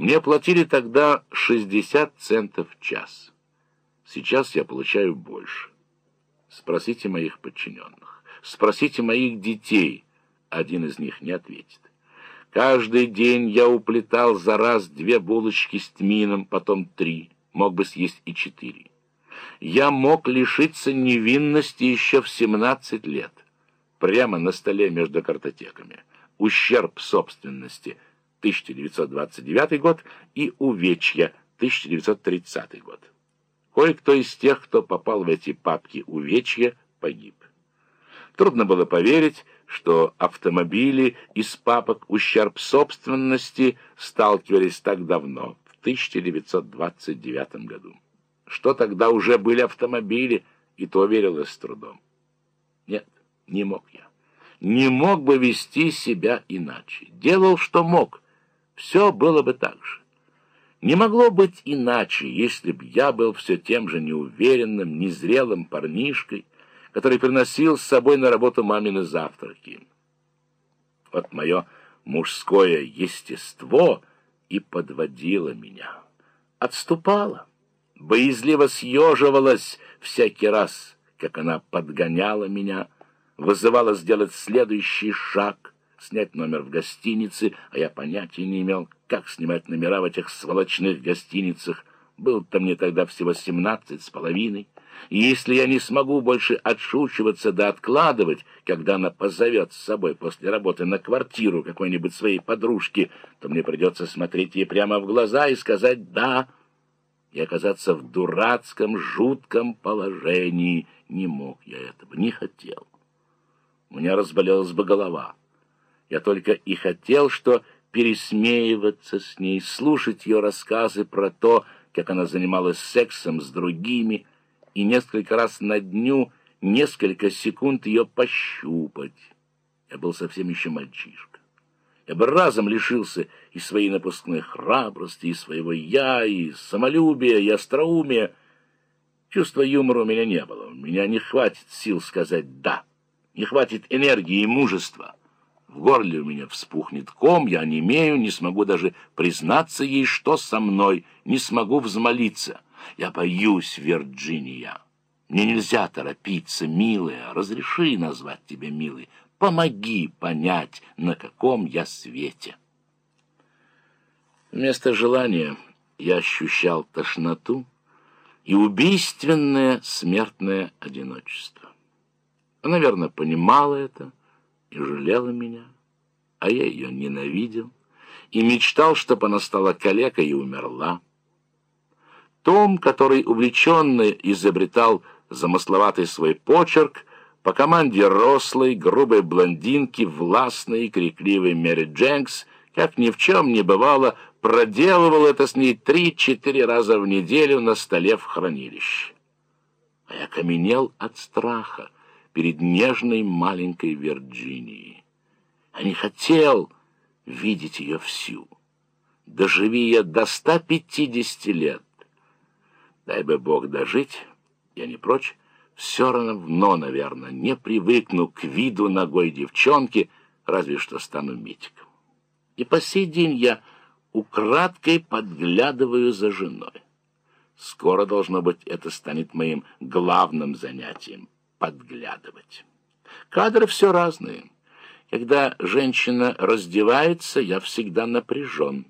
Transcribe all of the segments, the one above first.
Мне платили тогда 60 центов в час. Сейчас я получаю больше. Спросите моих подчиненных. Спросите моих детей. Один из них не ответит. Каждый день я уплетал за раз две булочки с тмином, потом три. Мог бы съесть и четыре. Я мог лишиться невинности еще в 17 лет. Прямо на столе между картотеками. Ущерб собственности 1929 год и увечья 1930 год. Кое-кто из тех, кто попал в эти папки увечья, погиб. Трудно было поверить, что автомобили из папок ущерб собственности сталкивались так давно, в 1929 году. Что тогда уже были автомобили, и то верилось с трудом. Нет, не мог я. Не мог бы вести себя иначе. Делал, что мог. Все было бы так же. Не могло быть иначе, если б я был все тем же неуверенным, незрелым парнишкой, который приносил с собой на работу мамины завтраки. Вот мое мужское естество и подводило меня. Отступало, боязливо съеживалась всякий раз, как она подгоняла меня, вызывала сделать следующий шаг, снять номер в гостинице, а я понятия не имел, как снимать номера в этих сволочных гостиницах. Был-то мне тогда всего семнадцать с половиной. И если я не смогу больше отшучиваться да откладывать, когда она позовет с собой после работы на квартиру какой-нибудь своей подружки, то мне придется смотреть ей прямо в глаза и сказать «да» и оказаться в дурацком, жутком положении. Не мог я этого, не хотел. У меня разболелась бы голова. Я только и хотел, что пересмеиваться с ней, слушать ее рассказы про то, как она занималась сексом с другими, и несколько раз на дню, несколько секунд ее пощупать. Я был совсем еще мальчишка. Я бы разом лишился и своей напускной храбрости, и своего «я», и самолюбия, и остроумия. Чувства юмора у меня не было. У меня не хватит сил сказать «да». Не хватит энергии и мужества. В горле у меня вспухнет ком, я не имею, не смогу даже признаться ей, что со мной, не смогу взмолиться. Я боюсь, Вирджиния. Мне нельзя торопиться, милая, разреши назвать тебя милой. Помоги понять, на каком я свете. Вместо желания я ощущал тошноту и убийственное смертное одиночество. Она, наверное, понимала это и жалела меня, а я ее ненавидел и мечтал, чтобы она стала калекой и умерла. Том, который увлеченно изобретал замысловатый свой почерк, по команде рослой, грубой блондинки, властной и крикливой Мэри Дженкс, как ни в чем не бывало, проделывал это с ней три-четыре раза в неделю на столе в хранилище. А я каменел от страха перед нежной маленькой Вирджинией. Я не хотел видеть ее всю. Доживи я до ста пятидесяти лет. Дай бы Бог дожить, я не прочь, все равно, наверное, не привыкну к виду ногой девчонки, разве что стану метиком. И по сей день я украдкой подглядываю за женой. Скоро, должно быть, это станет моим главным занятием — подглядывать. Кадры все разные. Когда женщина раздевается, я всегда напряжен.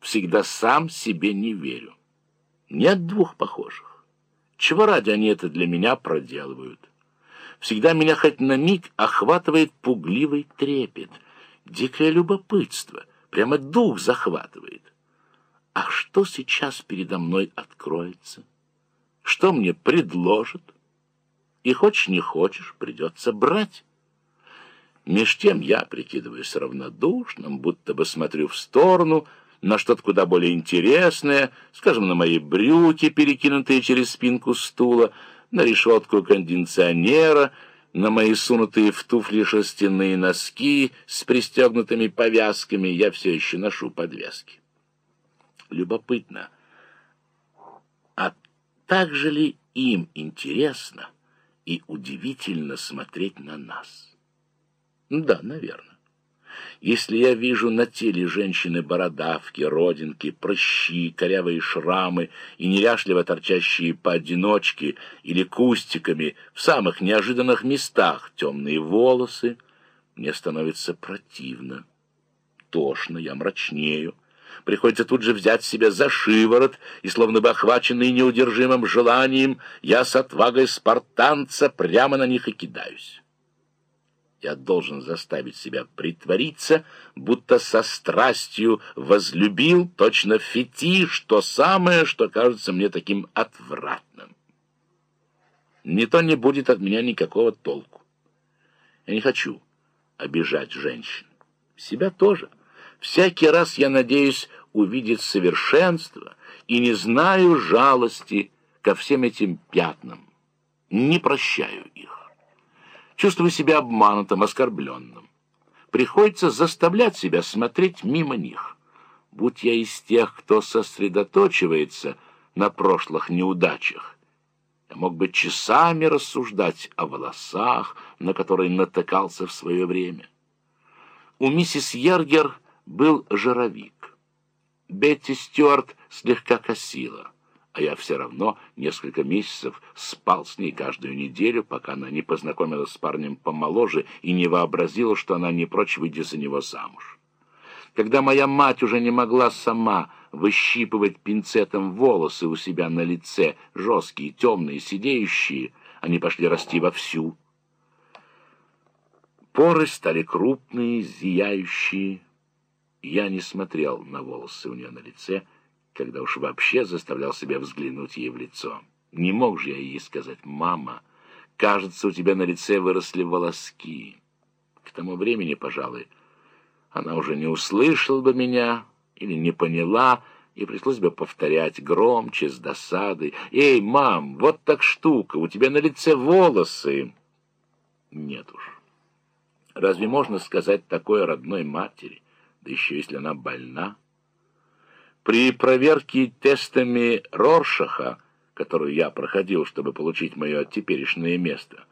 Всегда сам себе не верю. Нет двух похожих. Чего ради они это для меня проделывают? Всегда меня хоть на миг охватывает пугливый трепет, дикое любопытство — Прямо дух захватывает. А что сейчас передо мной откроется? Что мне предложат? И хочешь не хочешь, придется брать. Меж тем я прикидываюсь равнодушным, будто бы смотрю в сторону, на что-то куда более интересное, скажем, на мои брюки, перекинутые через спинку стула, на решетку кондиционера — на мои сунутые в туфли шерстяные носки с пристегнутыми повязками я все еще ношу подвязки. Любопытно, а так же ли им интересно и удивительно смотреть на нас? Да, наверное. Если я вижу на теле женщины бородавки, родинки, прыщи, корявые шрамы и неряшливо торчащие поодиночке или кустиками в самых неожиданных местах темные волосы, мне становится противно. Тошно, я мрачнею. Приходится тут же взять себя за шиворот, и, словно бы охваченный неудержимым желанием, я с отвагой спартанца прямо на них и кидаюсь. Я должен заставить себя притвориться, будто со страстью возлюбил точно фетиш, то самое, что кажется мне таким отвратным. Не то не будет от меня никакого толку. Я не хочу обижать женщин. Себя тоже. Всякий раз я надеюсь увидеть совершенство и не знаю жалости ко всем этим пятнам. Не прощаю их. Чувствую себя обманутым, оскорбленным. Приходится заставлять себя смотреть мимо них. Будь я из тех, кто сосредоточивается на прошлых неудачах, я мог бы часами рассуждать о волосах, на которые натыкался в свое время. У миссис Ергер был жировик. Бетти Стюарт слегка косила а я все равно несколько месяцев спал с ней каждую неделю, пока она не познакомилась с парнем помоложе и не вообразила, что она не прочь выйти за него замуж. Когда моя мать уже не могла сама выщипывать пинцетом волосы у себя на лице, жесткие, темные, сидеющие, они пошли расти вовсю. Поры стали крупные, зияющие. Я не смотрел на волосы у нее на лице, — когда уж вообще заставлял себя взглянуть ей в лицо. Не мог же я ей сказать, «Мама, кажется, у тебя на лице выросли волоски». К тому времени, пожалуй, она уже не услышала бы меня или не поняла, и пришлось бы повторять громче, с досадой. «Эй, мам, вот так штука, у тебя на лице волосы!» Нет уж. Разве можно сказать такое родной матери, да еще если она больна? При проверке тестами Роршаха, которую я проходил, чтобы получить мое теперешнее место,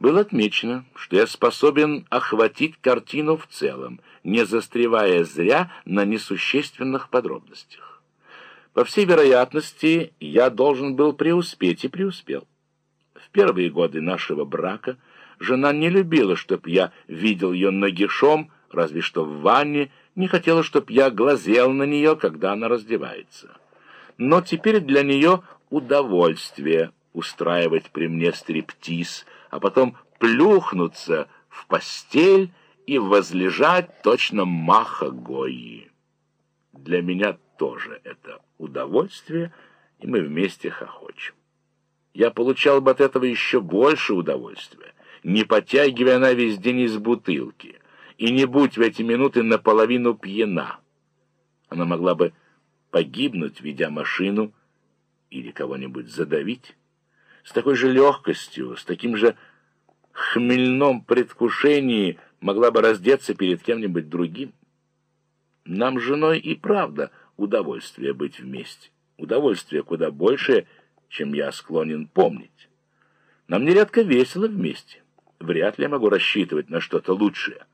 было отмечено, что я способен охватить картину в целом, не застревая зря на несущественных подробностях. По всей вероятности, я должен был преуспеть и преуспел. В первые годы нашего брака жена не любила, чтоб я видел ее нагишом, разве что в ванне, не хотела, чтоб я глазел на нее, когда она раздевается. Но теперь для нее удовольствие устраивать при мне стриптиз, а потом плюхнуться в постель и возлежать точно маха Гойи. Для меня тоже это удовольствие, и мы вместе хохочем. Я получал бы от этого еще больше удовольствия, не потягивая она весь день из бутылки — и не будь в эти минуты наполовину пьяна. Она могла бы погибнуть, ведя машину, или кого-нибудь задавить. С такой же легкостью, с таким же хмельном предвкушении могла бы раздеться перед кем-нибудь другим. Нам женой и правда удовольствие быть вместе. Удовольствие куда большее, чем я склонен помнить. Нам нередко весело вместе. Вряд ли я могу рассчитывать на что-то лучшее.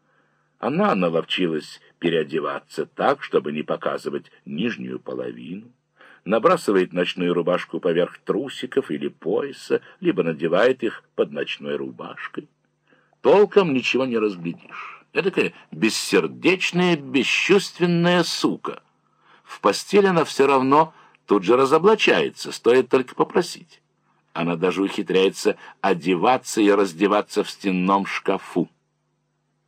Она наловчилась переодеваться так, чтобы не показывать нижнюю половину, набрасывает ночную рубашку поверх трусиков или пояса, либо надевает их под ночной рубашкой. Толком ничего не разглядишь. Эдакая бессердечная, бесчувственная сука. В постель она все равно тут же разоблачается, стоит только попросить. Она даже ухитряется одеваться и раздеваться в стенном шкафу.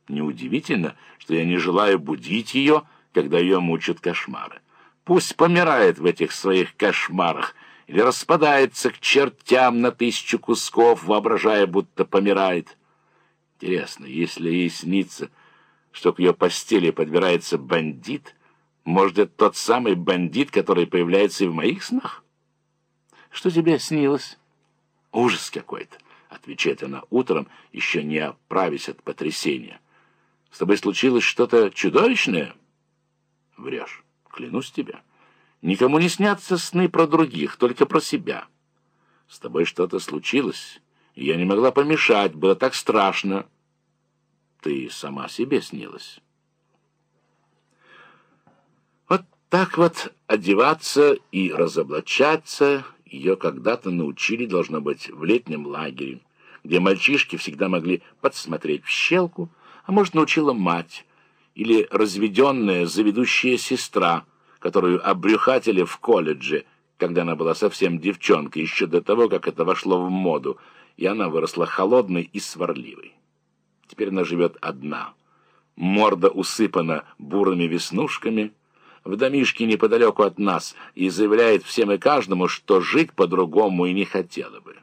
Неудивительно, что я не желаю будить ее, когда ее мучат кошмары. Пусть помирает в этих своих кошмарах или распадается к чертям на тысячу кусков, воображая, будто помирает. Интересно, если ей снится, что к ее постели подбирается бандит, может, это тот самый бандит, который появляется и в моих снах? Что тебе снилось? Ужас какой-то, отвечает она утром, еще не оправясь от потрясения. С тобой случилось что-то чудовищное? Врешь, клянусь тебе. Никому не снятся сны про других, только про себя. С тобой что-то случилось, и я не могла помешать, было так страшно. Ты сама себе снилась. Так вот, одеваться и разоблачаться ее когда-то научили, должно быть, в летнем лагере, где мальчишки всегда могли подсмотреть в щелку, а может, научила мать или разведенная заведущая сестра, которую обрюхатили в колледже, когда она была совсем девчонкой, еще до того, как это вошло в моду, и она выросла холодной и сварливой. Теперь она живет одна. Морда усыпана бурыми веснушками, в домишке неподалеку от нас, и заявляет всем и каждому, что жить по-другому и не хотела бы.